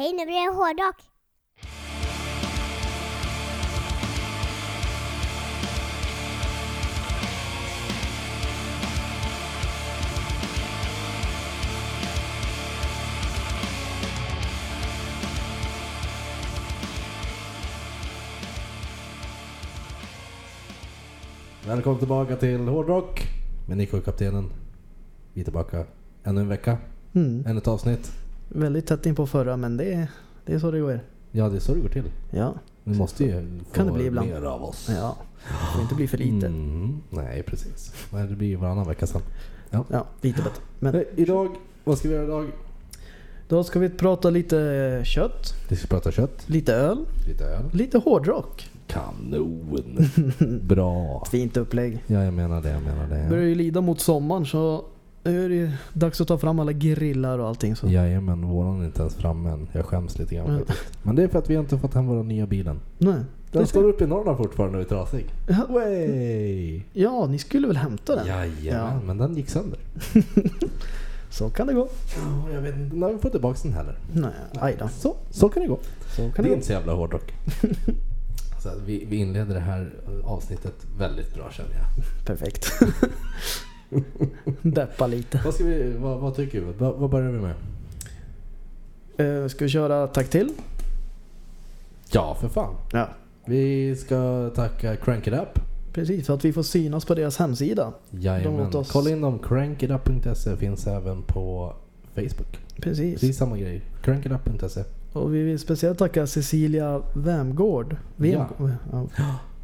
Hej, nu blir det hårdrock. Välkommen tillbaka till Hårdrock med Nico och kaptenen. Vi är tillbaka ännu en vecka, Mm. ännu ett avsnitt. Väldigt tätt in på förra men det, är- det är så det går. Ja, det är så det går till. Ja, Vi måste ju få Kan det bli ibland. mer av oss. ja. Det får inte bli för lite. Mm, nej, precis. Men det blir ju varannan vecka sen. Ja, lite bättre. Men idag, vad ska vi göra idag? då ska vi prata lite kött, Vi ska prata kött, lite öl, lite öl. lite hårdrock. Kanon! Bra! Fint upplägg. Ja, jag menar det, jag menar Det börjar ju lida mot sommaren så nu är det dags att ta fram alla grillar och allting. Så. Jajamän, våran är inte ens framme än. Jag skäms lite grann Mm. Men det är för att vi inte fått hem våra nya bilen. Nej. Den står uppe i Norrland fortfarande och är trasig. Ja. Way. ja, ni skulle väl hämta den? Jajamän, Ja. men den gick sönder. Så kan det gå. Ja, jag vet inte när vi får tillbaka den heller. Nej, aj då. Så, så kan det gå. Så kan det det är inte så jävla hårdrock. så att vi, vi inleder det här avsnittet väldigt bra känner jag. Perfekt. Deppa lite. Vad, ska vi, vad, vad tycker vi? Vad, vad börjar vi med? Uh, ska vi köra tack till? Ja, för fan. Ja. Vi ska tacka Crank It Up. Precis, för att vi får synas på deras hemsida. Jajamän. åt oss. Kolla in dem. Crankitup.se finns även på Facebook. Precis. Precis samma grej. Crankitup.se. Och vi vill speciellt tacka Cecilia Vemgård Vem, ja.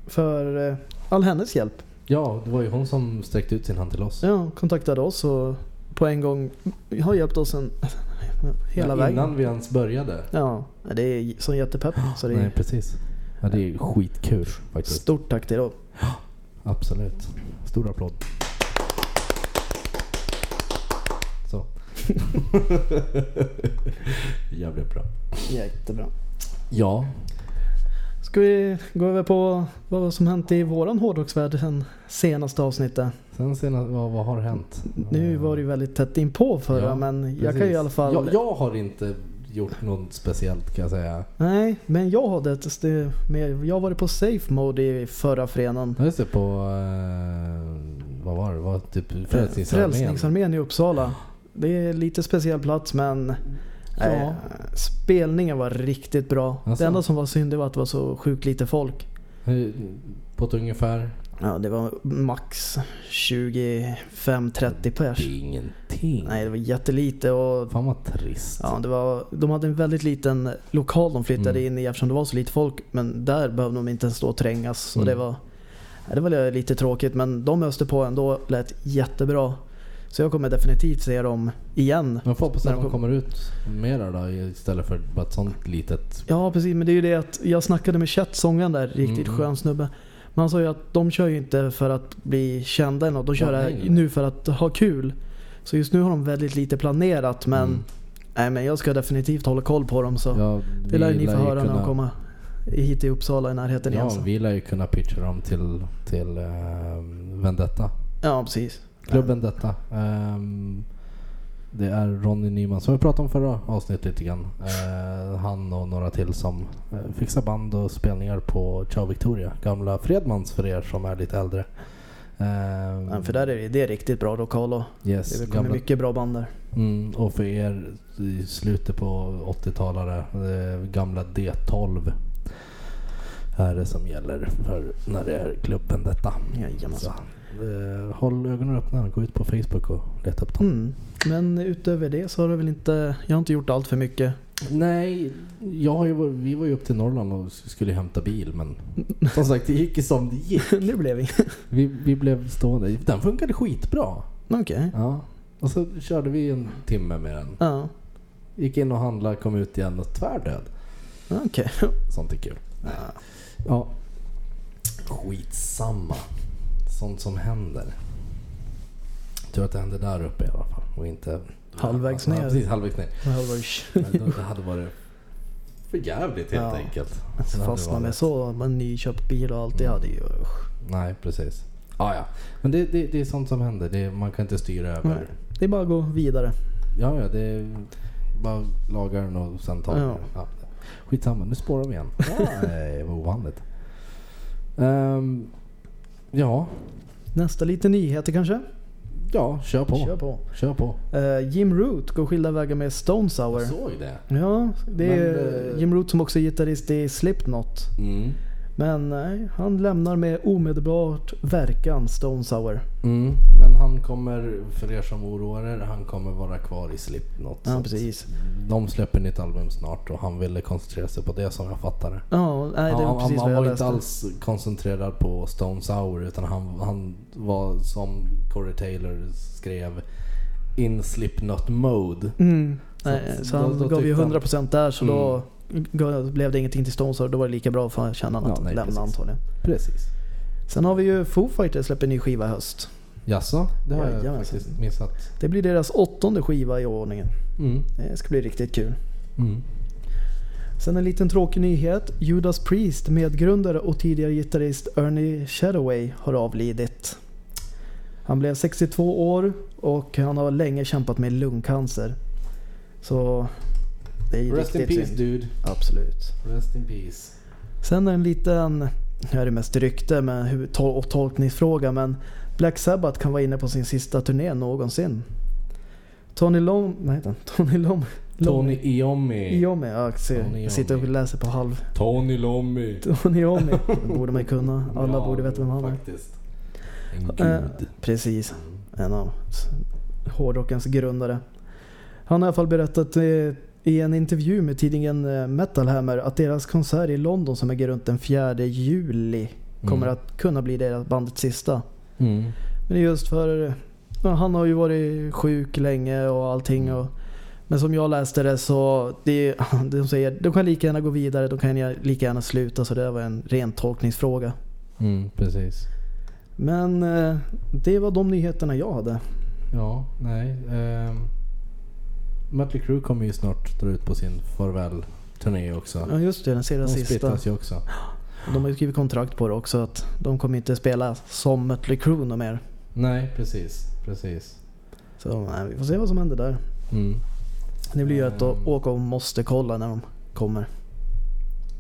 för eh, all hennes hjälp. Ja, det var ju hon som sträckte ut sin hand till oss. Ja, kontaktade oss och på en gång har hjälpt oss en, hela Ja, vägen. Innan vi ens började. Ja, det är så jättepepp. Så det är Nej, precis. Ja, det är skitkul faktiskt. stort tack till dem. Absolut. Stor applåd. Så. Jävligt bra. Jättebra. Ja. Ska vi gå över på vad som hänt i våran hårdrocksvärld sen senaste avsnittet? Sen senast, vad, vad har hänt? Nu var det ju väldigt tätt in på förra Ja, men jag Precis. kan ju i alla fall... Jag, jag har inte gjort något speciellt kan jag säga. Nej, men jag hade ett med, Jag varit på safe mode i förra fredagen. Just det, på... Eh, vad var det? Var typ Frälsningsarmén? Frälsningsarmén i Uppsala. Det är lite speciell plats men Ja. eh, spelningen var riktigt bra. Alltså. Det enda som var synd var att det var så sjukt lite folk. På ett ungefär? Ja, det var max 25-30 pers. Det är ingenting. Nej, det var jättelite och Fan vad trist. ja, det var, de hade en väldigt liten lokal de flyttade Mm. in i eftersom det var så lite folk. Men där behövde de inte ens stå och trängas. Och Mm. det, var, ja, det var lite tråkigt men de öste på ändå. lät jättebra. Så jag kommer definitivt se dem igen. Men får hoppas När att de de kom- kommer ut mera då istället för bara ett sånt litet... Ja precis, men det är ju det att jag snackade med Chet, sångaren där, riktigt Mm. skön snubbe. Men han sa ju att de kör ju inte för att bli kända eller något, de kör Ja, nej, nej. nu för att ha kul. Så just nu har de väldigt lite planerat men, Mm. nej, men jag ska definitivt hålla koll på dem så Ja, det lär ni få höra när kunna- de kommer hit till Uppsala i närheten igen. Ja, Så. vi lär ju kunna pitcha dem till, till uh, Vendetta. Ja precis. Klubb Vendetta. Ehm, det är Ronny Nyman som vi pratade om förra avsnittet lite grann. Eh, han och några till som uh, fixar band och spelningar på Ciao Victoria. Gamla Fredmans för er som är lite äldre. Ehm, Ja, för där är det, är riktigt bra lokal och yes, det kommer gamla, mycket bra band där. mm, och för er i slutet på 80-talare, eh, gamla D12 är det som gäller för när det är klubben detta. Jajamensan. Eh, håll ögonen öppna, gå ut på Facebook och leta upp dem. Mm. Men utöver det så har det väl inte, jag har inte gjort allt för mycket. Nej, jag ju, vi var ju upp till Norrland och skulle hämta bil men som sagt det gick ju som det gick. nu blev vi. Vi, vi blev stående. Den funkade skitbra. Okej. Ja. Och så körde vi en timme med den. Ja, Gick in och handlade, kom ut igen och tvärdöd. okej. Sånt är kul. Ja. Skitsamma. Sånt som händer. Tur att det hände där uppe i alla fall. Och inte... Halvvägs Ja, ner. precis, halvvägs ner. Halvvägs. Det hade varit för jävligt helt Ja. enkelt. Hade Fastna med så, en nyköpt bil och allt det Mm. hade ju... usch. Nej, precis. Ah, ja. Men det, det, det är sånt som händer. Det, man kan inte styra över. Nej. Det är bara att gå vidare. Ja, ja, det, Bara lagar den och sen Ja. den. Ja. Skitsamma, nu spårar vi igen. Nej, vad ovanligt. Ehm, ja, Nästa lite nyheter kanske? ja, kör på. Kör på. Kör på. Eh, Jim Root går skilda vägar med Stone Sour. Jag såg det. Ja, det är Men, eh, Jim Root som också är gitarrist i Slipknot. Mm. Men nej, han lämnar med omedelbart verkan Stone Sour. Mm. Men han kommer, för er som oroar er, han kommer vara kvar i Slipknot. Så Ja, precis. De släpper nytt album snart och han ville koncentrera sig på det som jag fattar det. Ja, nej det var han, precis han, vad han var inte läste. alls koncentrerad på Stone Sour utan han, han var som Corey Taylor skrev in Slipknot mode. Mm. Så Nej, så då- han då gav ju tyckte han- 100% där så då gav- blev det ingenting till Stone Sour. Då var det lika bra för att känna Ja, att nej, lämna precis. antagligen. Precis. Sen har vi ju Foo Fighters släpper ny skiva i höst. Jaså? Det har jag Jajamensan. faktiskt missat. Det blir deras åttonde skiva i ordningen. Mm. Det ska bli riktigt kul. Mm. Sen en liten tråkig nyhet. Judas Priest, medgrundare och tidigare gitarrist Ernie Shadoway har avlidit. Han blev 62 år och han har länge kämpat med lungcancer. Så det är Rest in peace synd. dude. Absolut. Rest in peace. Sen en liten, nu är det mest rykte men och tolkningsfråga men Black Sabbath kan vara inne på sin sista turné någonsin. Tony Lom, vad heter han? Tony Lom, Tony Iommi. Iommi, ja, jag ser- Tony jag sitter och läser på halv. Tony Lommi. Tony Iommi, det borde man ju kunna. Alla Ja, borde veta vem han är. Faktiskt. En Eh, gud. precis, en av hårdrockens grundare. Han har i alla fall berättat eh, i en intervju med tidningen eh, Metal Hammer att deras konsert i London som äger runt den 4 juli kommer Mm. att kunna bli deras bandets sista. Mm. Men just för han har ju varit sjuk länge och allting. Och, men som jag läste det så det, de säger de kan lika gärna gå vidare, de kan lika gärna sluta. Så det var en ren tolkningsfråga. Mm, precis. Men eh, det var de nyheterna jag hade. Ja, nej. Um, Mötley Crüe kommer ju snart dra ut på sin farväl-turné också. Ja just det, den ser De sista. splittas ju också. De har ju skrivit kontrakt på det också att de kommer inte spela som Mötley Crüe något mer. Nej, precis. Precis. Så nej, vi får se vad som händer där. Mm, Det blir ju att Ehm. åka och måste kolla när de kommer.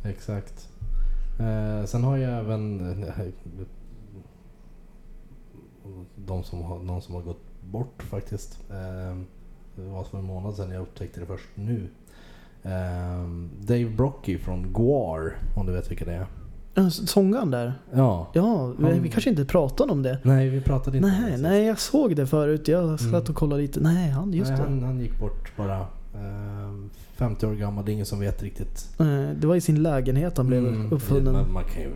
exakt. Eh, sen har jag även eh, de som har, någon som har gått bort faktiskt. Eh, det var för en månad sedan jag upptäckte det först nu. Eh, Dave Brocky från Guar, om du vet vilka det är. Sångaren där. Ja. Ja, vi- Han- vi kanske inte pratade om det. Nej, vi pratade inte om Nej, det nej jag såg det förut. Jag satt Mm. och kollade lite. Nej, han just Nej, det. han, han gick bort bara. Eh, 50 år gammal, det är ingen som vet riktigt. Eh, Det var i sin lägenhet han blev Mm, uppfunnen. Men man kan ju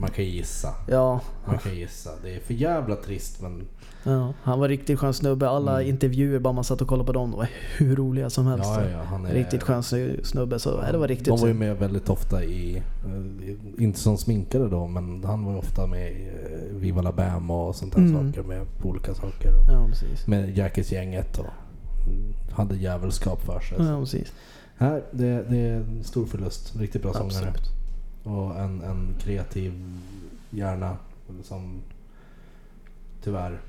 man kan gissa. Ja, Man kan gissa. Det är för jävla trist men ja, han var riktigt skön snubbe. Alla Mm. intervjuer, bara man satt och kollade på dem, de var hur roliga som helst. ja, ja, han är, Riktigt skön snu- snubbe. Så nej, det var riktigt De var ju med väldigt ofta i, eh, inte som sminkare då, men han var ju ofta med i eh, Viva La Bam och sånt där Mm. saker med på olika saker. Och Ja, precis. Med Jackis-gänget och mm, hade djävulskap för sig. Ja, precis. Nej, det, det är en stor förlust. Riktigt bra sångare. Absolut. Och en, en kreativ hjärna som tyvärr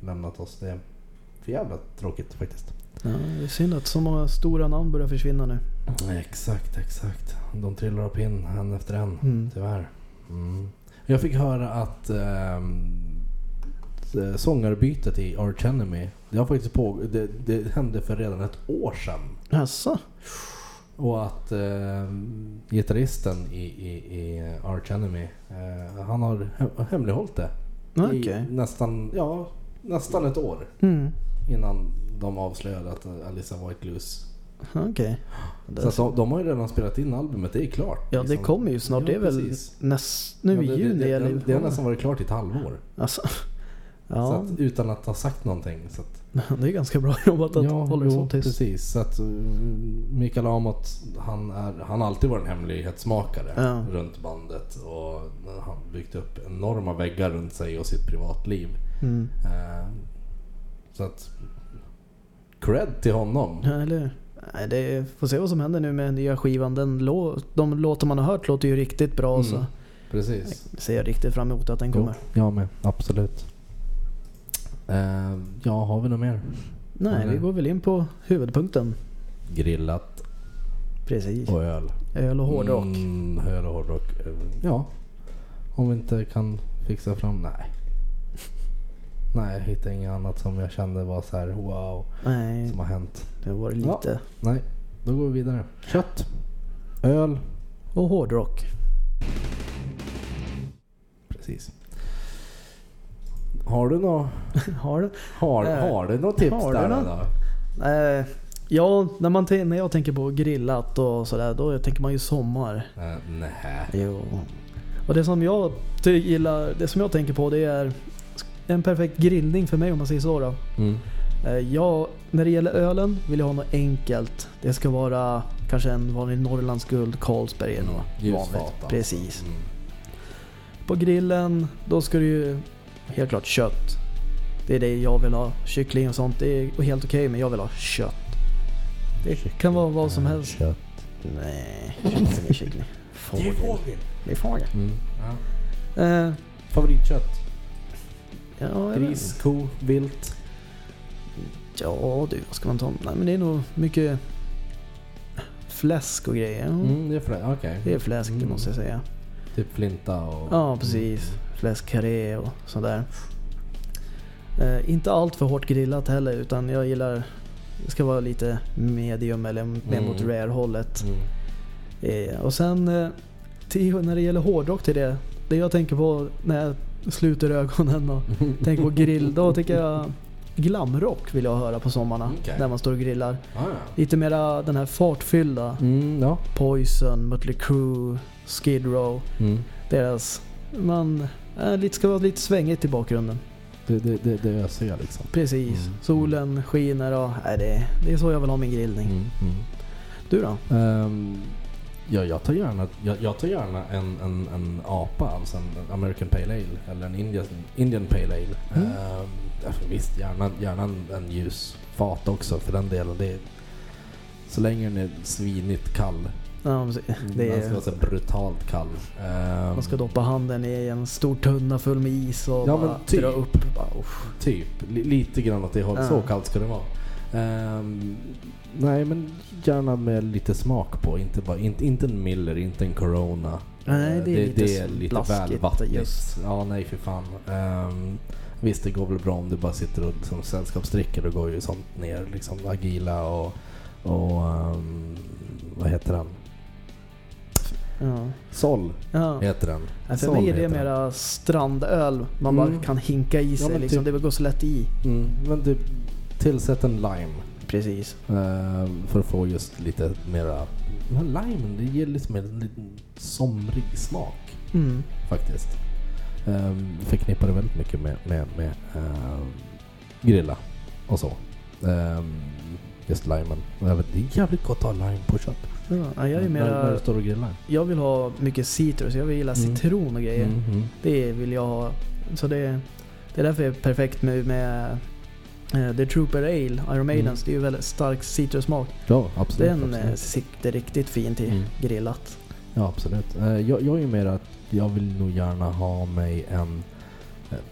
lämnat oss. Det är för jävla tråkigt faktiskt. Ja, det är synd att så många stora namn börjar försvinna nu. Exakt, exakt. De trillar upp in en efter en. Mm. Tyvärr. Mm. Jag fick höra att ehm, eh, sångarbytet i Arch Enemy, det har faktiskt på, det, det hände för redan ett år sedan. Jaså? Och att eh, gitarristen i, i, i Arch Enemy, eh, han har he- hemlighållit det. Okej. I nästan, ja, nästan ett år Mm. innan de avslöjade att Alissa White Blues. Okej. Det- Så att de, de har ju redan spelat in albumet, det är klart. Ja, det liksom. kommer ju snart. Ja, det är väl näst, nu Ja, i det, juni det, det, det, det har nästan varit klart i ett halvår. Alltså, Så ja, att, utan att ha sagt någonting. Så att, det är ganska bra jobbat att hålla det så tyst. precis. Så att, uh, Mikael Amott, han, är, han har alltid varit en hemlighetsmakare Ja. runt bandet. Och han byggt upp enorma väggar runt sig och sitt privatliv. Mm. Eh, så att, cred till honom. Ja, eller? Nej, det får se vad som händer nu med nya skivan. Den lå, de låtar man har hört låter ju riktigt bra. Mm. Så Precis. ser jag riktigt fram emot att den kommer. Jo, jag med. Absolut. Eh, ja, har vi något mer? Nej, vi går väl in på huvudpunkten. grillat Precis. och öl. Öl och hårdrock. Mm, öl och hårdrock. Ja. Om vi inte kan fixa fram... Nej. Nej, jag hittade inget annat som jag kände var så här wow. Nej, Som har hänt. det var Ja. lite. Nej, då går vi vidare. Kött. Öl. Och hårdrock. Precis. Har du något Har du? har, Eh, har du något tips har du där då? Eh, ja, när, man när jag tänker på grillat och sådär, då tänker man ju sommar. Uh, nej. Jo. Och det som jag gillar, det som jag tänker på det är en perfekt grillning för mig om man säger så då. Mm. Eh, Jag, när det gäller ölen vill jag ha något enkelt. Det ska vara kanske en vanlig Norrlands guld, Carlsberg eller något Ljusfat vanligt. Precis. Mm. På grillen, då ska det ju helt klart kött. Det är det jag vill ha. Kyckling och sånt, det är helt okej men jag vill ha kött. Det kan vara vad som helst. Kött. Nej, kyckling är kyckling. Fågel. Det är fågel. Mm. Ja. Eh, Favoritkött? ja, Gris, ko, vilt? Ja du, vad ska man ta? Nej men det är nog mycket fläsk och grejer. Mm, det är flä- okej. Det är fläsk det Mm. måste jag säga. Typ flinta och... Ja precis. Fläskkarré och sådär. Eh, inte allt för hårt grillat heller utan jag gillar det ska vara lite medium eller mer Mm. mot rare hållet. Mm. Eh, och sen eh, till, när det gäller hårdrock till det. Det jag tänker på när jag sluter ögonen och tänker på grill. Då tycker jag glamrock vill jag höra på sommarna. Okej. När man står och grillar. Ah, ja. Lite mera den här fartfyllda. Mm, ja. Poison, Mötley Crüe, Skid Row. Mm. Deras... Man äh, ska vara lite svängigt i bakgrunden. Det, det, det, det jag liksom. Precis. Mm. Solen skiner och... Äh, det, det är så jag vill ha min grillning. Mm. Mm. Du då? Ehm, ja, jag tar gärna, jag, jag tar gärna en, en, en apa, alltså en American Pale Ale eller en Indian, Indian Pale Ale. Mm. Alltså visst, gärna, gärna en, en ljus fat också för den delen. Det är, så länge den är svinigt kall. Ja, precis. det Den ska är, vara så brutalt kall. Ehm, man ska doppa handen i en stor tunna full med is och Ja, bara typ. dra upp. Bara. Typ, li, lite grann åt det hållet. Så kallt ska det vara. Ehm, nej, men gärna med lite smak på. Inte, bara, inte, inte en Miller, inte en Corona. Nej, Eh, det är lite det är lite väl just. Ja, nej för fan. Ehm, visst, det går väl bra om du bara sitter och som sällskapsdricker. Då går ju sånt ner. Liksom Agila och, och ehm, vad heter den? Ja. Sol Ja. heter den. Ja, för Sol mig är det den. mera strandöl. Man Mm. bara kan hinka i sig men liksom. typ- Det går så lätt i. Mm, men du, tillsätt en lime. Precis. Ehm, för att få just lite mera... Men limen, det ger liksom en liten somrig smak Mm. faktiskt. Um, förknippar det väldigt mycket med, med, med ehm, grilla och så. Ehm, just limen. Det är jävligt gott att ha lime på kött. Ja, jag är När, när mera... du står och grillar. Jag vill ha mycket citrus. Jag vill gilla Mm. citron och grejer. Mm, mm. Det vill jag ha. Så det, det är därför det är perfekt med, med eh, The Trooper Ale, Iron Maidens. Mm. Det är ju väldigt stark citrussmak. Ja, absolut. Den eh, absolut. sitter riktigt fint till Mm. grillat. Ja, absolut. Eh, jag, jag är mer att jag vill nog gärna ha mig en,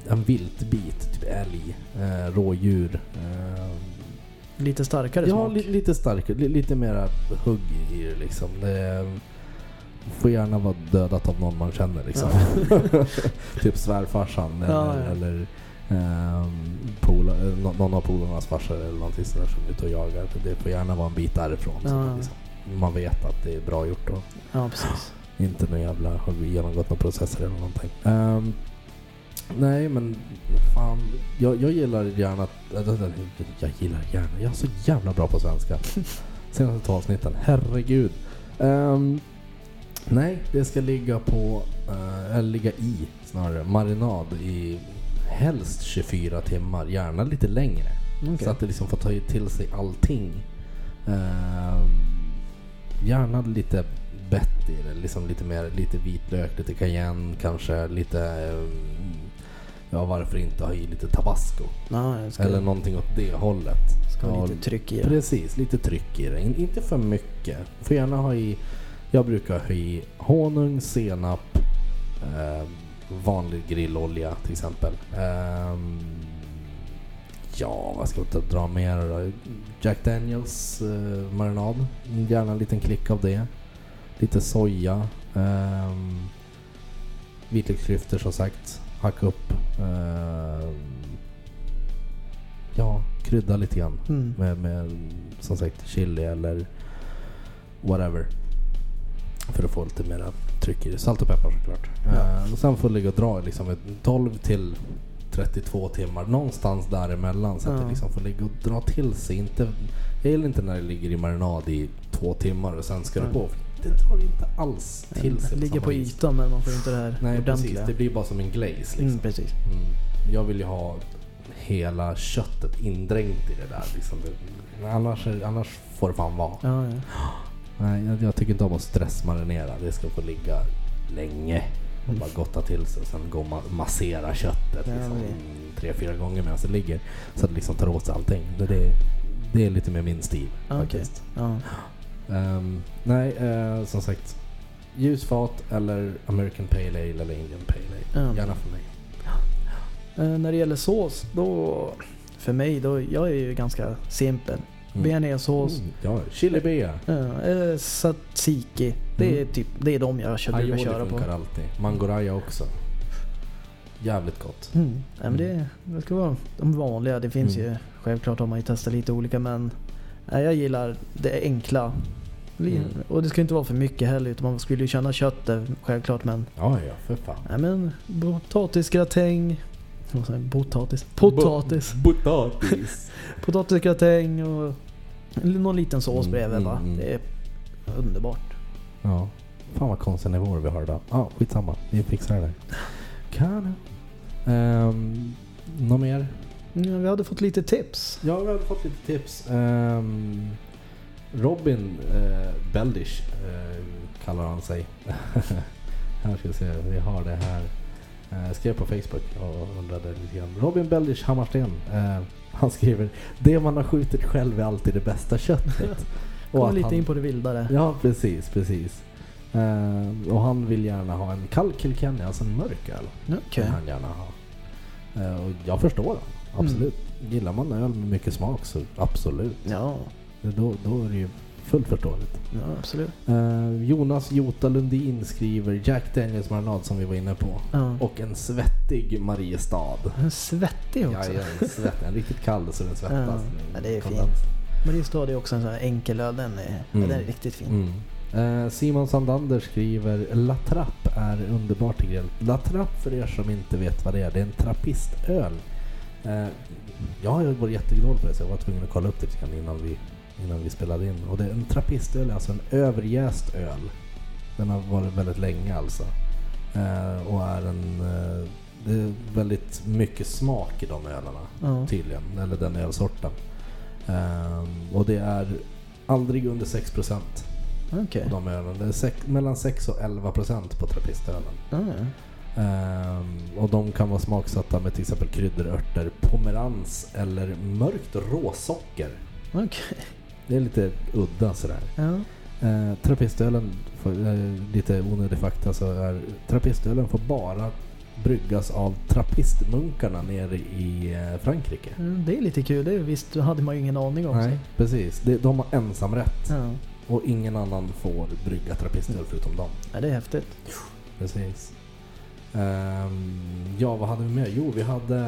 en viltbit, typ älg, eh, rådjur. Eh, Lite starkare ja, smak. li, lite starkare, li, lite mera hugg i det liksom. Det får gärna vara dödat av någon man känner liksom. typ svärfarsan eller, Ja, ja. eller ehm, pola, eh, nå- någon av polarnas farsor eller någonting sådär som är ute och jagar. Det får gärna vara en bit därifrån. så Ja. att liksom, man vet att det är bra gjort. Och, Ja, precis. Inte någon jävla, har vi genomgått några processer eller någonting. Ehm, nej men fan, jag, jag gillar gärna, äh, jag gillar gärna, jag är så jävla bra på svenska. Senaste två avsnitten, herregud. Ehm, nej, det ska ligga på, eh, eller ligga i snarare, marinad i helst 24 timmar, gärna lite längre. Okej. Så att det liksom får ta till sig allting. Ehm, gärna lite bett i det. Liksom lite mer, lite vitlök, lite cayenne kanske, lite... ehm, ja, varför inte ha i lite tabasco? Jag ska, Eller någonting åt det hållet. ska ha lite tryck i det. Precis, lite tryck i det. In, inte för mycket. Får gärna ha i... Jag brukar ha i honung, senap, ehm, vanlig grillolja till exempel. Ehm, Ja, vad ska jag dra mer då? Jack Daniels eh, marinad. Gärna en liten klick av det. Lite soja. Um, vitlöksklyftor som sagt. Hacka upp. ehm, ja, krydda lite grann. Mm. Med, med som sagt chili eller whatever. För att få lite mera tryck i det. Salt och peppar såklart. Ja. Eh, och sen får det ligga och dra liksom ett 12 till 32 timmar. Någonstans däremellan. Så att Ja. det liksom får ligga och dra till sig. Inte, jag gillar inte när det ligger i marinad i två timmar och sen ska det Ja. på. Det drar inte alls till sig. Det ligger på vis. ytan men man får inte det här Nej precis, ordentliga. det blir bara som en glaze liksom. Mm, precis. Mm. Jag vill ju ha hela köttet indränkt i det där. Liksom. Annars, annars får det fan vara. Ja, ja. Nej, jag, jag tycker inte om att stressmarinera. Det ska få ligga länge och bara gotta till sig. Sen gå och ma- massera köttet Ja, liksom, tre, fyra gånger medan det ligger. Så att det liksom tar åt sig allting. Det, det, det är lite mer min stil okej. faktiskt. Ja. Ehm, nej, eh, som sagt. Ljusfat eller American Pale Ale eller Indian Pale Ale. Ja. Gärna för mig. Eh, när det gäller sås, då... För mig, då, jag är ju ganska simpel. Mm. Bearnaisesås, Mm, ja, chili bea. ja, eller tzatziki. Det är, Mm. typ, det är de jag kör, brukar köra på. funkar alltid. Mangoraya också. Jävligt gott. Mm. Nej, men det, det ska vara de vanliga. Det finns Mm. ju, självklart har man ju testat lite olika men nej, jag gillar det enkla. Mm. Och det ska inte vara för mycket heller utan man skulle ju känna köttet självklart men Ja, ja, för fan. Nej men potatisgratäng. Potatis. Potatis. Bo- Potatis. Potatisgratäng och någon liten sås Mm, bredvid va. mm, mm. Det är underbart. ja. Fan vad konstiga nivåer vi har idag. Ja, ah, skitsamma. Vi fixar det där. Kanon. Um, något mer? Ja, vi hade fått lite tips. Ja, vi har fått lite tips. Ehm, Robin uh, Beldish eh, kallar han sig. här ska vi se, vi har det här. Uh, skrev på Facebook och undrade lite grann. Robin Beldish Hammarsten. eh, han skriver Det man har skjutit själv är alltid det bästa köttet. Kommer att lite han- in på det vildare. Ja, precis, precis. Eh, och han vill gärna ha en kall Kilkenny, alltså en mörk öl. Okej. Vill han gärna ha. Eh, och jag förstår honom, absolut. Gillar man öl med mycket smak så absolut. Ja, Då, då är det ju fullt förståeligt. ja, absolut. Eh, Jonas Jota Lundin skriver Jack Daniels marinad som vi var inne på. Ja. Och en svettig Mariestad. En svettig också. ja, en svett, en riktigt kall så den svettas. Ja, det är Kondens. fint. Mariestad är också en sån här enkel öl. Den är, Mm. den är riktigt fin. Mm. Eh, Simon Sandander skriver La Trappe är underbart till grill. La Trappe för er som inte vet vad det är, det är en trappistöl. Eh, jag har varit jättegråd på det så jag var tvungen att kolla upp det innan vi, innan vi spelade in. Och det, en trappistöl är alltså en överjäst öl. Den har varit väldigt länge alltså. Eh, och är en... Eh, det är väldigt mycket smak i de ölarna Ja. tydligen, eller den ölsorten. Ehm, och det är aldrig under 6% Okej. på de ölen. Det är sex, mellan 6 och 11% på trappistölen. Ja, ja. Ehm, och de kan vara smaksatta med till exempel kryddörter, pomerans eller mörkt råsocker. Okej. Det är lite udda sådär. Ja. Uh, trappistölen, för, eh, lite onödig fakta, så är trappistölen får bara bryggas av trappistmunkarna nere i eh, Frankrike. Ja, Det är lite kul. Det visst hade man ju ingen aning om. Nej, precis. Det, de har ensamrätt. Ja. Och ingen annan får brygga trappistöl förutom dem. ja, det är häftigt. Precis. Ehm, ja, vad hade vi mer? Jo, vi hade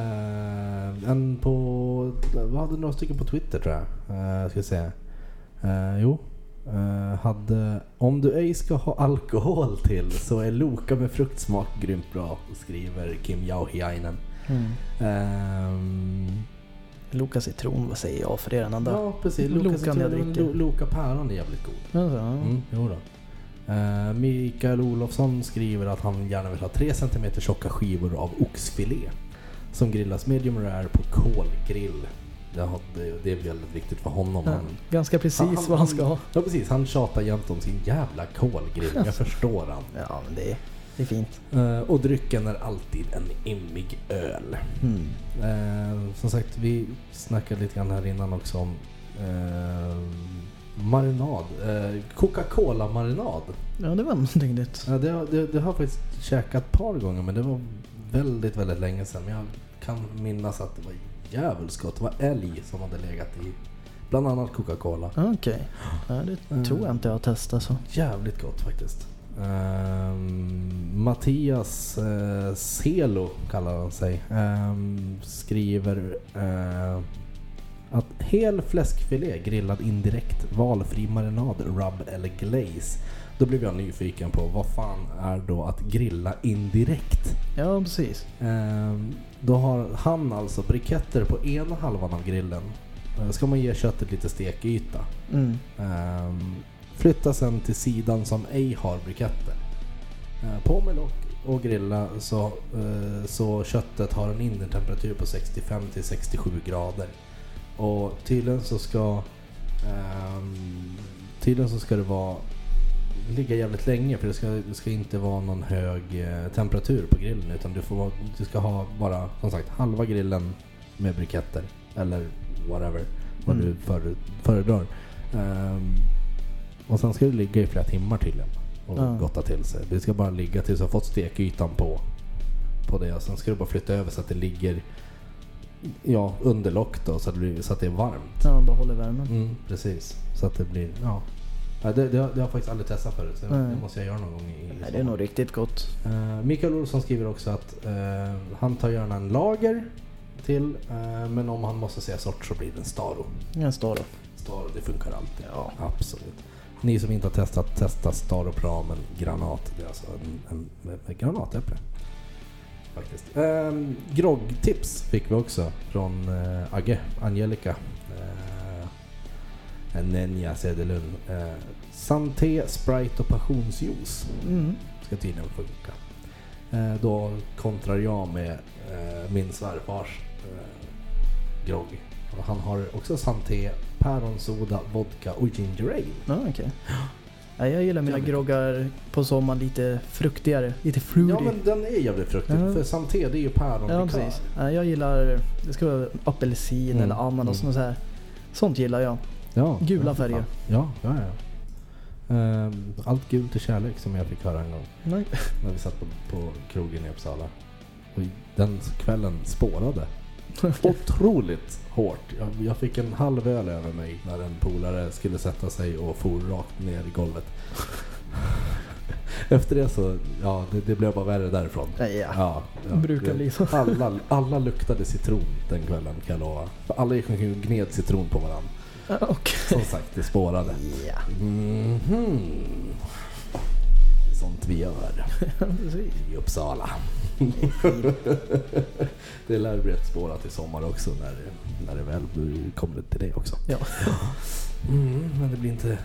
en på... Vi hade några stycken på Twitter tror jag. Uh, ska vi se. Eh, jo. Eh, hade... Om du ej ska ha alkohol till så är Loka med fruktsmak grymt bra. Skriver Kim Jauhiainen. Mm. Ehm, Loka citron, vad säger jag för er den andra? ja, precis. Lokan Loka, jag Lo- dricker. Loka päron är jävligt god. Alltså, ja. Mm, jo då. Eh, Mikael Olofsson skriver att han gärna vill ha 3 cm tjocka skivor av oxfilé. Som grillas medium rare på kolgrill. Det, det, är väldigt viktigt för honom. Ja, Han, ganska precis han- vad han ska ha. Ja precis, han tjatar jämt om sin jävla kolgrill. Jag förstår han. Ja, men det är, det är fint. Eh, och drycken är alltid en immig öl. Mm. Eh, som sagt, vi snackade lite grann här innan också om eh, marinad. Eh, Coca-Cola-marinad. Ja, det var någonting nytt. Ja, det, har- det, det har jag faktiskt käkat ett par gånger men det var väldigt, väldigt länge sedan. Men jag kan minnas att det var Jävligt gott. Det var älg som hade legat i bland annat Coca-Cola. Okej. Ja, det Mm. tror jag inte jag har testat så. Jävligt gott faktiskt. Ehm, Mattias uh, Selo kallar han sig. Ehm, skriver eh, att hel fläskfilé grillad indirekt, valfri marinad, rub eller glaze. Då blev jag nyfiken på vad fan är då att grilla indirekt? Ja, precis. Ehm, då har han alltså briketter på ena halvan av grillen. Eh, ska man ge köttet lite stekyta. Mm. Ehm, flytta sen till sidan som ej har briketter. Eh, på med lock och grilla så, eh, så köttet har en inre temperatur på 65 till 67 grader. Och tydligen så ska ehm, tydligen så ska det vara ligga jävligt länge för det ska, det ska inte vara någon hög eh, temperatur på grillen utan du, får, du ska ha bara som sagt halva grillen med briketter eller whatever vad Mm. du före- föredrar. Ehm, och sen ska det ligga i flera timmar tydligen och Ja. gotta till sig. Det ska bara ligga tills du har fått stekytan på, på det och sen ska du bara flytta över så att det ligger ja, under lock då så att det, blir, så att det är varmt. Ja, behåller värmen. Mm, precis. Så att det blir, ja. Ja det, det, har, det har jag faktiskt aldrig testat förut så det måste jag göra någon gång i, i Nej, det är nog riktigt gott. Eh, Mikael Olsson skriver också att eh, han tar gärna en lager till eh, men om han måste säga sort så blir det en Staro. En står då. Staro, det funkar alltid. Ja. Absolut. Ni som inte har testat, testa Staropramen Granat. Det är alltså en, en med, med granatäpple. Faktiskt. Ehm, groggtips fick vi också från eh, Agge, Angelica. Nenja Sedelund. Eh, Santé, Sprite och passionsjuice Mm. ska tydligen funka. Eh, då kontrar jag med eh, min svärfars eh, grogg. Och han har också Santé, päronsoda, vodka och ginger ale. Okej. Ja, jag gillar mina Jävligt. groggar på sommaren lite fruktigare. Lite fruity. Ja men den är jävligt fruktig. Ja. För Santé det är ju päronlikör. Ja, precis. Ja, jag gillar, det ska vara apelsin Mm, eller ananas mm. och så här. Sånt gillar jag. Ja, Gula ja, färger. Ja, ja, ja. Ehm, allt gult är kärlek som jag fick höra en gång Nej. när vi satt på, på krogen i Uppsala. Och den kvällen spårade. Otroligt hårt. Jag, jag fick en halv öl över mig när en polare skulle sätta sig och for rakt ner i golvet. Efter det så, ja det, det blev bara värre därifrån. Nej, ja. Ja, ja. Brukar så. Alla, alla luktade citron den kvällen kan jag lova. För alla gick och gned citron på varandra. Okej. Som sagt, det spårade. Ja, Mhm. Det är sånt vi gör i Uppsala. det lär bli ett spårat i sommar också när, när det väl kommer till det också. Ja. Mm, men det blir inte...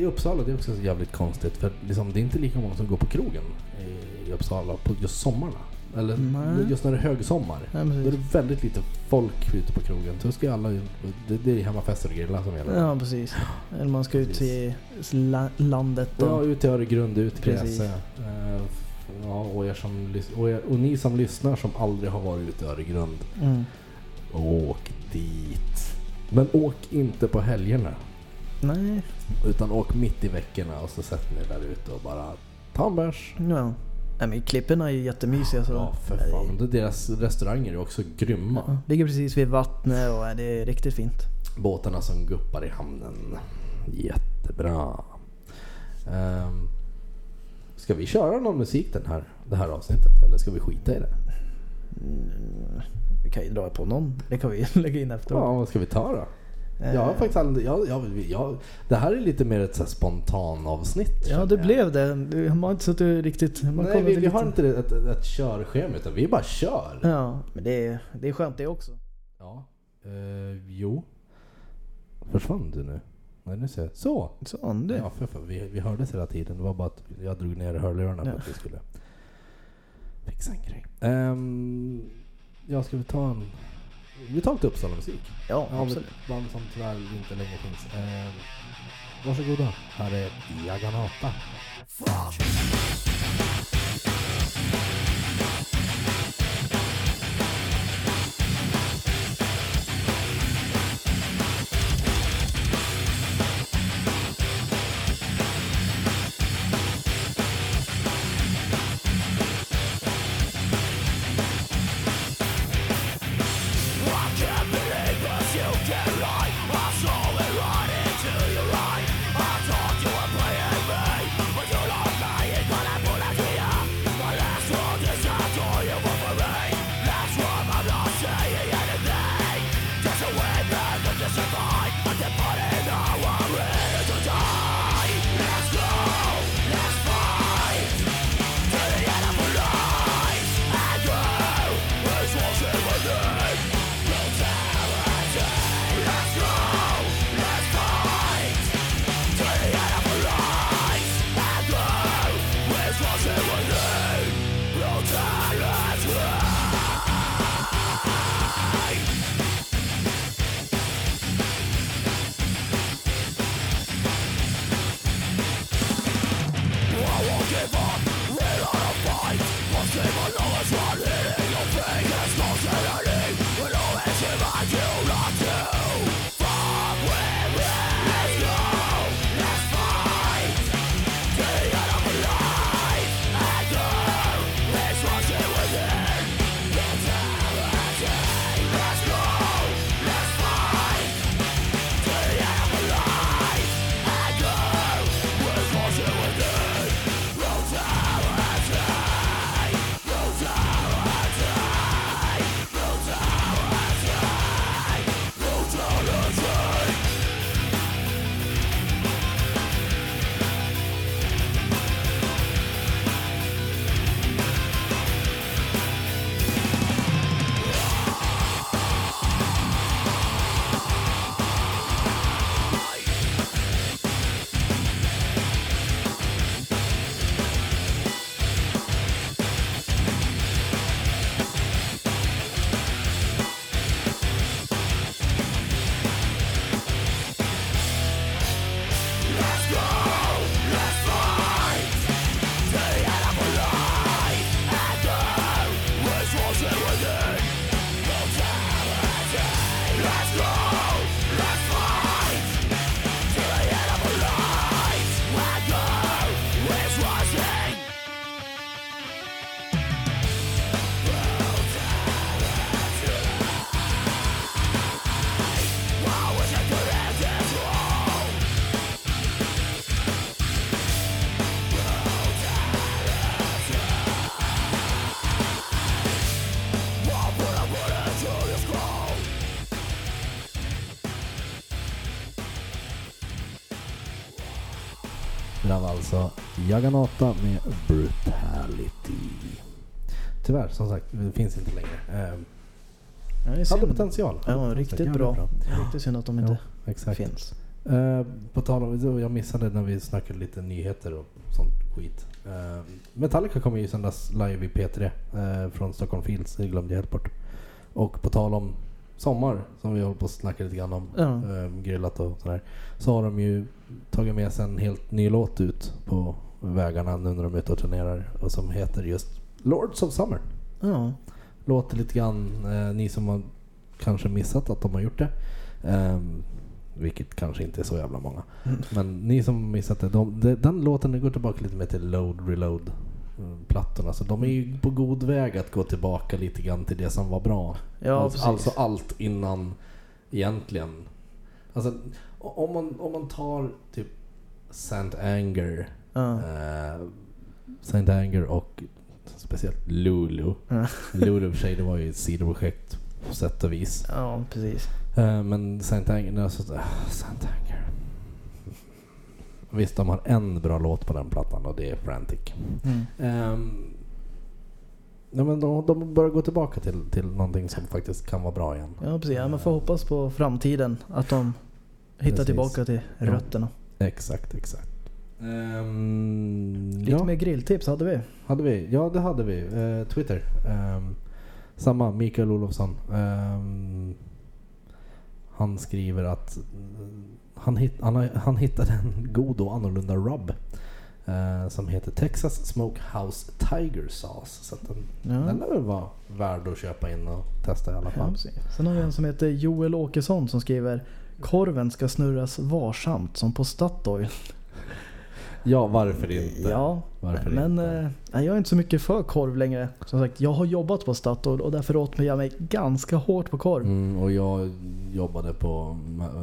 I Uppsala det är också jävligt konstigt för liksom, det är inte lika många som går på krogen i Uppsala på just sommarna. Eller Nej. just när det är högsommar. Ja, Då är det väldigt lite folk ute på krogen. Så ska alla, det, det är hemmafester och grilla som gäller. Ja, precis. Eller man ska ut till la- landet Ja, och... ut till Öregrund, ut till. Gräsö. Eh, Ja, och, er som, och, er, och ni som lyssnar som aldrig har varit ute i Öregrund, Mm. åk dit. Men åk inte på helgerna. Nej, Utan åk mitt i veckorna och så sätter ni där ute och bara ta en bärs. ja. Nej men klipporna är ju jättemysiga så... Ja, för fan. Men Deras restauranger är också grymma. Ja, ligger precis vid vattnet och är- det är riktigt fint. Båtarna som guppar i hamnen. Jättebra. Um, ska vi köra någon musik den här, det här avsnittet? Eller ska vi skita i det? Mm, vi kan ju dra på någon. Det kan vi lägga in efteråt. Ja, vad ska vi ta då? Eh, Jag har faktiskt aldrig, jag, jag, jag, det här är lite mer ett spontan avsnitt. Ja, det jag. blev det. Du- Man har inte suttit riktigt... Nej, vi, vi har inte ett, ett, ett körschema utan vi bara kör. Ja, men det är, det är skönt det också. Ja. Eh, jo. Försvann du nu? Nej, nu ser jag. Så! Så, det. Ja, för, för, vi, vi hördes hela tiden. Det var bara att jag drog ner hörlurarna för Ja. att vi skulle fixa en grej. Um, ja, ska vi ta en... Vi tar lite Uppsala-musik. Ja, Ja, absolut. band som tyvärr inte längre finns. Um, varsågoda. Här är Jaganata. I Jaganata med Brutality. Tyvärr, som sagt, det finns inte längre. Eh, Ja, hade potential. Ja, Hade riktigt bra. Jävligt Riktigt synd att de inte Ja, exakt. finns. Eh, på tal om, jag missade när vi snackade lite nyheter och sånt skit. Eh, Metallica kommer ju sändas live i P3 eh, från Stockholm Fields, det glömde jag helt bort. Och på tal om sommar, som vi håller på att snacka lite grann om, Ja. eh, grillat och sådär. Så har de ju tagit med sig en helt ny låt ut på vägarna nu när de är ute och turnerar. Och som heter just Lords of Summer. Ja. Låter lite grann, eh, ni som har kanske missat att de har gjort det. ehm, vilket kanske inte är så jävla många. Mm. Men ni som har missat det, de, de, den låten går tillbaka lite mer till Load Reload mm, plattorna. Så de är ju på god väg att gå tillbaka lite grann till det som var bra. Ja, alltså, alltså allt innan egentligen. Alltså om man, om man tar typ Saint Anger, Ja. eh, Saint Anger och speciellt Lulu. Ja. Lulu för sig, det var ju ett sidoprojekt på sätt och vis. ja, precis. Eh, men Saint Anger, alltså, Saint Anger. Visst, de har en bra låt på den plattan och det är Frantic. Mm. Um, ja, men de, de börjar gå tillbaka till, till någonting som faktiskt kan vara bra igen. Ja, precis. Ja, man får hoppas på framtiden. Att de hittar Precis. tillbaka till Ja. rötterna. Exakt, exakt. Ehm, Lite ja, mer grilltips hade vi. hade vi. Ja, det hade vi. Eh, Twitter. Ehm, samma, Mikael Olofsson. Ehm, han skriver att mm, han, hit, han, han hittade en god och annorlunda rub. eh, som heter Texas Smokehouse Tiger Sauce. Så den, Ja. den lär väl vara värd att köpa in och testa i alla fall. Sen har vi en som heter Joel Åkesson som skriver Korven ska snurras varsamt som på Statoil. Ja, varför inte? Ja, Varför men inte? eh, jag är inte så mycket för korv längre. Som sagt, jag har jobbat på Statoil och därför åt jag mig ganska hårt på korv. Mm, och jag jobbade på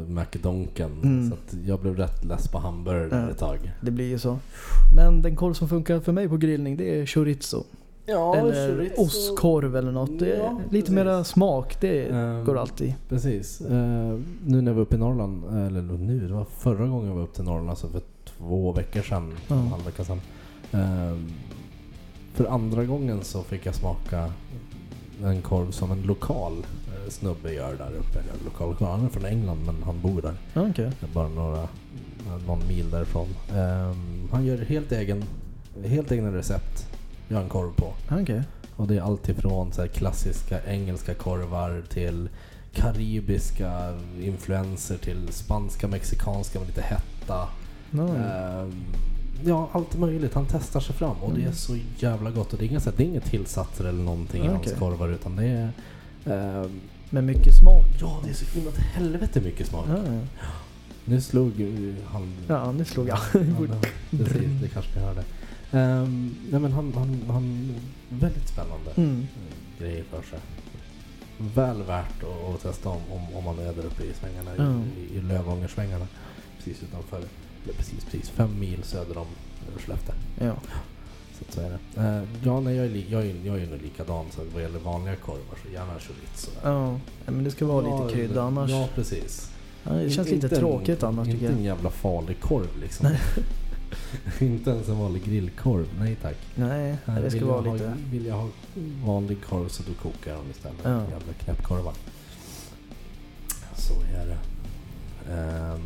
McDonken Mm. så att jag blev rätt less på hamburgare Ja. ett tag. Det blir ju så. Men den korv som funkar för mig på grillning det är chorizo. Ja, eller ostkorv eller något. Det är Ja, lite precis. mera smak. Det Ehm, går alltid. Precis. Eh, nu när vi var uppe i Norrland, eller nu, det var förra gången jag var uppe till Norrland, alltså för två veckor sedan, Ja. en halv vecka sedan. Eh, för andra gången så fick jag smaka en korv som en lokal eh, snubbe gör där uppe. Eller Lokal, han är från England men han bor där. Ja, okej. bara några, någon mil därifrån. Ehm, han gör helt egen, helt egna recept. Gör han korv på. Okej. Och det är allt ifrån så klassiska engelska korvar till karibiska influenser till spanska, mexikanska med lite hetta. Ja, Ehm, Ja, allt möjligt. Han testar sig fram och det är Mm. så jävla gott. Och det är här- det är inga tillsatser eller någonting i Ah, hans korvar utan det är... ehm, Med mycket smak. ja, det är så inåt helvete mycket smak. Ja. Nu slog han... ja nu slog jag. han precis, det kanske ni hörde. Um, nej men han, han, han... Väldigt spännande Mm. grejer för sig. Väl värt att, att testa om, om, om man är där uppe i svängarna, Mm. i, i Lövångersvängarna. Precis utanför, precis, precis, fem mil söder om Skellefteå. Ja. Så att så är det. Eh, ja, nej, jag, är jag, är, jag är nog likadan så vad gäller vanliga korvar så gärna chorizo. Ja. men det ska vara Ja, lite krydda annars. Ja, precis. Ja, det känns Inte lite en- tråkigt annars Inte en jävla farlig korv liksom. inte ens en vanlig grillkorv. Nej tack. Nej, det vill ska jag vara ha, lite... Vill jag ha vanlig korv så då kokar jag dem istället. Ja. Jävla knäppkorvar. Så är det. Ehm,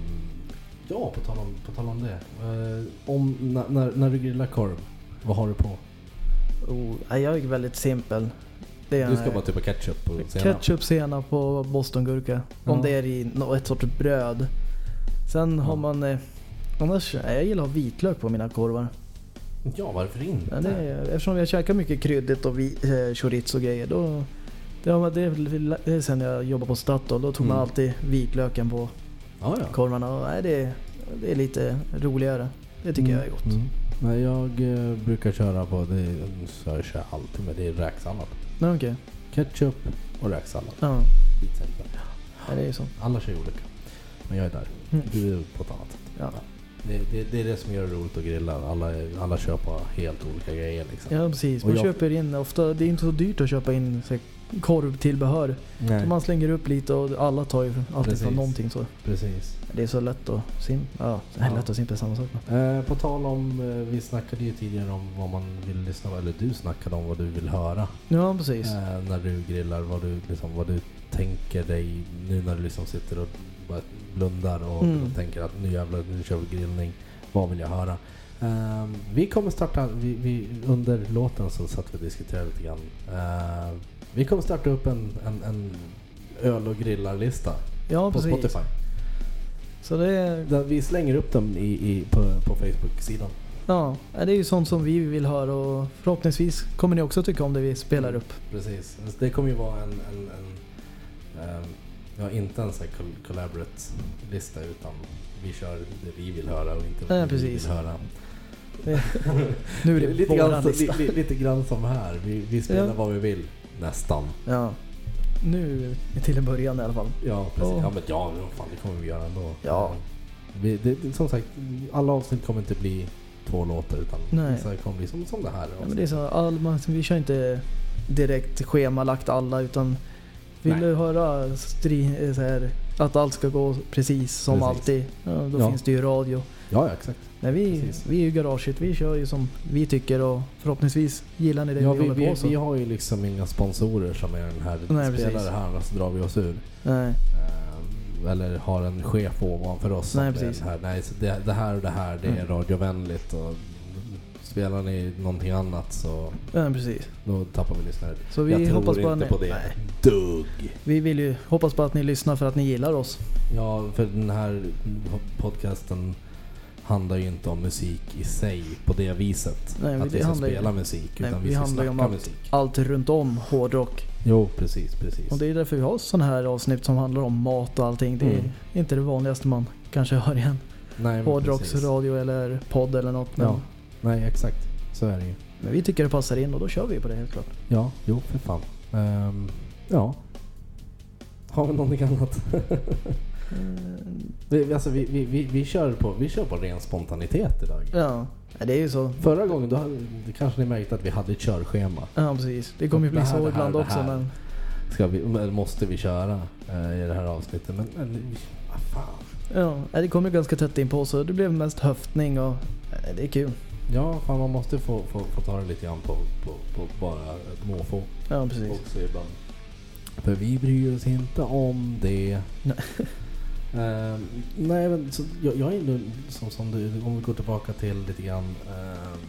ja, på tal om, på tal om det. Eh, om, när, när, när du grillar korv, vad har du på? Oh, nej, jag är väldigt simpel. Det är Du ska bara typ ha ketchup och senap. Ketchup, senap på bostongurka. Om Ja. det är i nå- ett sorts bröd. Sen Ja. har man... Eh, annars, nej, jag gillar att ha vitlök på mina korvar. Ja, varför inte? Men det är, eftersom jag käkar mycket kryddigt och vi, eh, chorizo och grejer då... Det, har- det, är väl- det är sen jag jobbade på Statoil. Då tog man Mm. alltid vitlöken på ja, ja. korvarna. Och, nej, det, är- det är lite roligare. Det tycker jag är gott. Mm. Nej, jag eh, brukar köra på, det så jag kör alltid med, det är räksallad. Nej, okej. Ketchup och räksallad. Ja, Skitsäkert. nej, det är ju så. Alla kör olika. Men jag är där. Mm. Du är på ett annat sätt. Ja. Det, det, det är det som gör det roligt att grilla. Alla, alla kör på helt olika grejer liksom. Ja precis, Och man jag- köper in ofta, det är inte så dyrt att köpa in så här, korvtillbehör. Nej, Så man slänger upp lite och alla tar ju alltid Precis. från någonting så. precis. Det är så lätt och sim, ja, Ja. lätt och simpelt samma sak. Eh, på tal om, eh, vi snackade ju tidigare om vad man vill lyssna på, eller du snackade om vad du vill höra. Ja precis. Eh, när du grillar, vad du, liksom, vad du tänker dig nu när du liksom sitter och bara blundar och, Mm. och tänker att nu jävlar, nu kör vi grillning. Vad vill jag höra? Eh, vi kommer starta, vi, vi, under låten så satt vi och diskuterade lite grann. Vi kommer starta upp en, en, en öl och grillarlista Ja på precis. Spotify. Så det är, Där vi slänger upp dem i, i, på, på Facebook-sidan. ja, det är ju sånt som vi vill höra och förhoppningsvis kommer ni också tycka om det vi spelar upp. Precis. Det kommer ju vara en, en, en ehm, ja, inte en sån här col- collaborate-lista utan vi kör det vi vill höra och inte vad vi precis. vill höra. Nu är det lite, grann, våran så- lista. li, li, lite grann som här. Vi, vi spelar Ja. vad vi vill. Nästan. Ja. Nu till en början i alla fall. Ja, precis. Ja. Men ja, fan, det kommer vi göra ändå. Ja. Vi, det, det- som sagt, alla avsnitt kommer inte bli två låtar utan Nej. vissa kommer bli som, som det här. Ja, men det är så, all, man, vi kör inte direkt schemalagt alla utan vill Nej. du höra stri, eh, så här, att allt ska gå precis som Precis. alltid, ja, då Ja. finns det ju radio. Ja, ja, exakt. Nej, vi, Precis. vi är ju garaget, vi kör ju som vi tycker och förhoppningsvis gillar ni det Ja, vi, vi, håller vi, på så. vi har ju liksom inga sponsorer som är den här Nej, spelar precis. här så drar vi oss ur. Nej, Eh, eller har en chef ovanför oss. Nej, precis. Här, nej, det, det här och det här det är Mm. radiovänligt. Och spelar ni någonting annat så ja, precis. då tappar vi lyssnare. Så vi Jag tror hoppas på, inte att på ni, det. Nej, Dugg! vi vill ju hoppas på att ni lyssnar för att ni gillar oss. Ja, för den här podcasten handlar ju inte om musik i sig på det viset. Nej, att det vi ska handlar ju- spela musik. Nej, utan vi vi ska snacka om att- musik. Allt runt om hårdrock. Jo, precis, precis. Och det är därför vi har sådana här avsnitt som handlar om mat och allting. Det är Mm. inte det vanligaste man kanske hör igen. Nej, hårdrocksradio eller podd eller något. Men, Ja. Nej, exakt. Så är det ju. men vi tycker det passar in och då kör vi på det helt klart. Ja, jo för fan. Ehm, ja. Har vi någonting annat? vi, alltså, vi, vi, vi, vi, kör på, vi kör på ren spontanitet idag. Ja, det är ju så. Förra gången då hade, kanske ni märkte att vi hade ett körschema. Ja precis. Det kommer ju bli så ibland också men Ska vi, måste vi köra eh, i det här avsnittet? Men, men vad fan. ja, det kommer ganska tätt in på så det blev mest höftning och nej, det är kul. Ja, fan man måste få, få, få ta det lite grann på, på, på bara ett måfå Ja precis. också ibland. För vi bryr oss inte om det. Nej. Ehm, nej men så, jag, jag är nu som, som du, om vi går tillbaka till lite grann. ehm,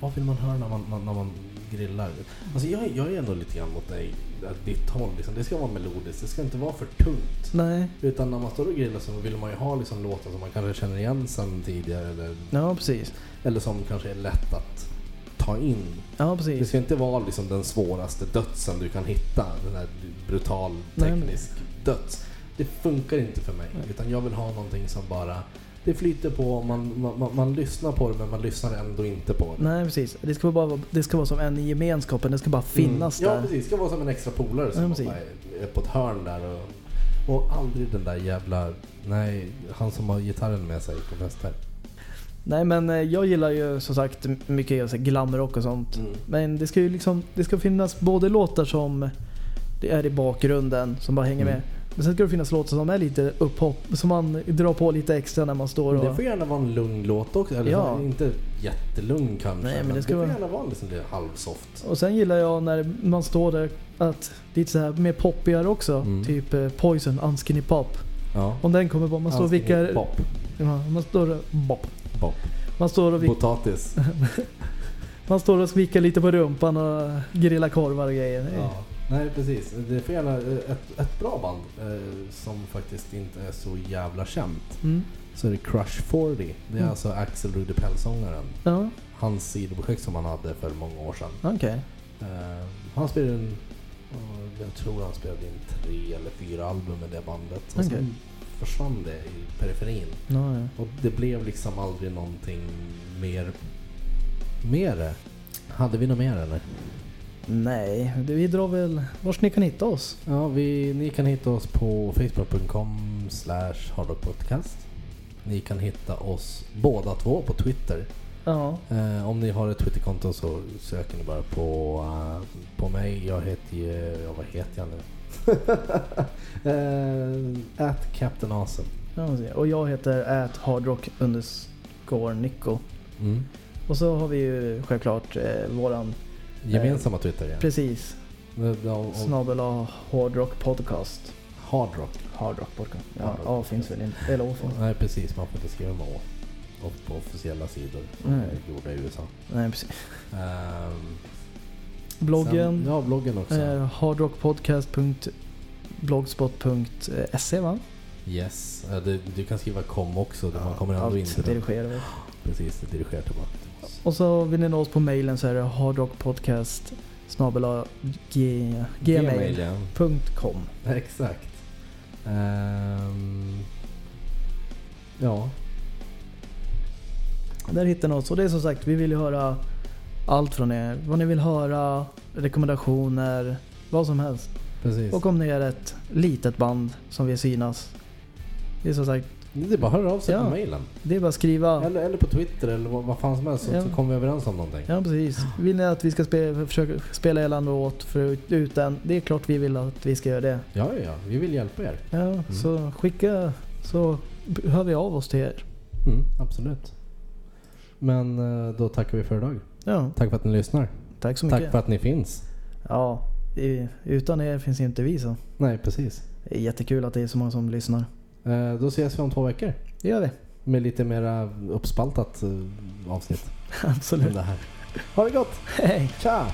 vad vill man höra när man, när man grillar? Alltså jag, jag är ändå lite grann mot dig, att ditt håll. Liksom. Det ska vara melodiskt, det ska inte vara för tungt. Nej, Utan när man står och grillar så vill man ju ha liksom låtar som man kanske känner igen sedan tidigare. Eller, ja precis. eller som kanske är lätt att ta in. Ja Det precis. ska inte vara liksom den svåraste dödsen du kan hitta. Den där brutal Nej, men- teknisk döds. Det funkar inte för mig. Utan jag vill ha någonting som bara... Det flyter på, man, man, man, lyssnar på det men man lyssnar ändå inte på det. Nej precis. Det ska, bara, det ska vara som en i gemenskapen, det ska bara finnas Mm. där. Ja precis, det ska vara som en extra polare som Ja, är- på ett hörn där. Och, och aldrig den där jävla... Nej, han som har gitarren med sig på fester. Nej men eh, jag gillar ju som sagt mycket glamrock och sånt. Mm. Men det ska ju liksom, det ska finnas både låtar som det är i bakgrunden som bara hänger Mm. med. Men sen ska det finnas låtar som är lite upphopp, som man drar på lite extra när man står och... det får gärna vara en lugn låt också. Eller Ja. inte jättelugn kanske. Nej, men det det, ska får vara- gärna vara liksom halvsoft. Och sen gillar jag när man står där att lite så här mer poppigare också. Mm. Typ eh, Poison, Unskinny Pop. Ja. Om den kommer på, man står och vickar... Pop. Ja, man står och... Bop. Pop. Man står och, vick, Potatis. man står och vickar lite på rumpan och grillar korvar och grejer. Ja. Nej precis. Det får gärna ett, ett bra band eh, som faktiskt inte är så jävla känt. Mm. Så är det Crush 40. Det är Mm. alltså Axel Rudepell-sångaren. Ja, Hans sidoprojekt som han hade för många år sedan. okej. Eh, han spelade in, eh, jag tror han spelade in tre eller fyra album med det bandet. Och Okej. sen försvann det i periferin. Ja, ja. Och det blev liksom aldrig någonting mer... Mer? Hade vi något mer eller? Nej, vi drar väl... Vars ni kan hitta oss? Ja, vi, ni kan hitta oss på facebook.com slash hardrockpodcast. Ni kan hitta oss båda två på Twitter. Ja, Eh, om ni har ett Twitterkonto så söker ni bara på, eh, på mig. Jag heter ju... Ja, vad heter jag nu? uh, at Captain Awesome. ja och jag heter at hardrock underscore Nico. Mm. Och så har vi ju självklart eh, våran, Gemensamma Twitter ja. precis, snabel A hardrock podcast. Hardrock. Hardrock podcast. Ja, Hardrock A finns väl inte, eller Å finns. Nej precis, man får inte skriva med Å. På officiella sidor. Som Nej. är gjorda i USA. Nej, precis. Ehm, Bloggen, Sen, ja, bloggen också. eh, hardrockpodcast.blogspot.se va? Yes. Det, du kan skriva kom också. man kommer ändå Allt inte... dirigerar vi. Precis, det dirigerar tillbaka. Och så vill ni nå oss på mailen så är det hardrockpodcast snabel g, gmail.com ja. Exakt. Ehm, ja. Där hittar ni oss. Och det är som sagt, vi vill ju höra allt från er. Vad ni vill höra, rekommendationer, vad som helst. Precis. Och om ni är ett litet band som vill synas. Det är som sagt, Det är bara att höra av sig Ja. på mailen. det är bara att skriva. Eller, eller på Twitter eller vad, vad fan som helst så, Ja. så kommer vi överens om någonting. Ja precis. Vill ni att vi ska spela, försöka spela en låt för ut, ut den? Det är klart vi vill att vi ska göra det. Ja, ja, ja. Vi vill hjälpa er. Ja, så skicka så hör vi av oss till er. Mm, absolut. Men eh, då tackar vi för idag. Ja, Tack för att ni lyssnar. tack så mycket. Tack för att ni finns. Ja, i, utan er finns inte vi så. Nej, precis. Det är jättekul att det är så många som lyssnar. Eh, då ses vi om två veckor. Det gör vi. Med lite mera uppspaltat eh, avsnitt. Absolut. Det här. Ha det gott! Hej! Tja!